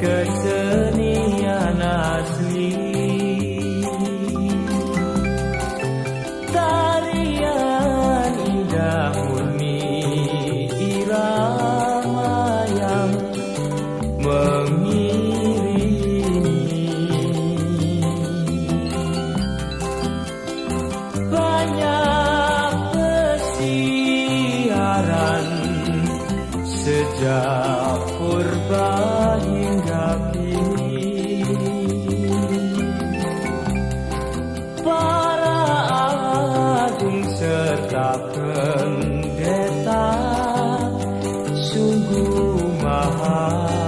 kesenian asli. Sejak purba hingga kini. Para agung serta pendeta Sungguh maha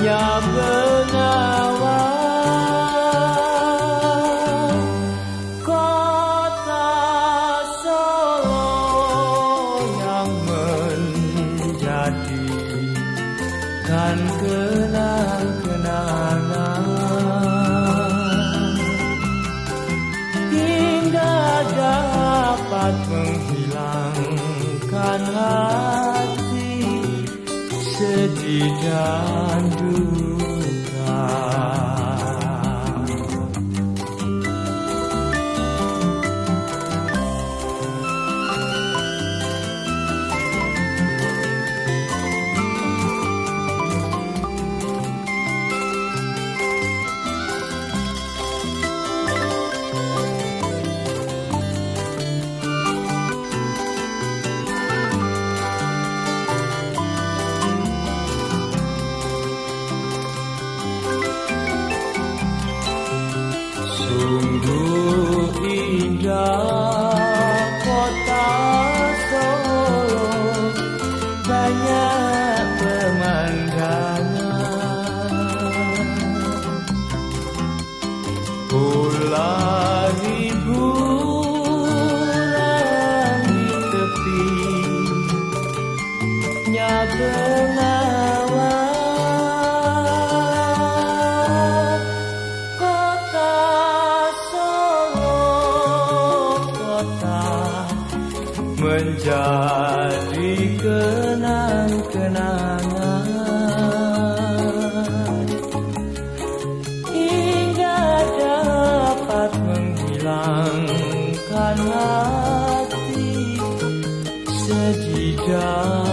Ya bengawan Kota Solo yang menjadi kan kenang-kenangan hingga dapat menghilangkan sedih dan duka. Indah kota Solo Banyak pemandangan. Pula hiburan di tepi Nya menjadi kenang-kenangan. Hingga dapat menghilangkan hati sedih dan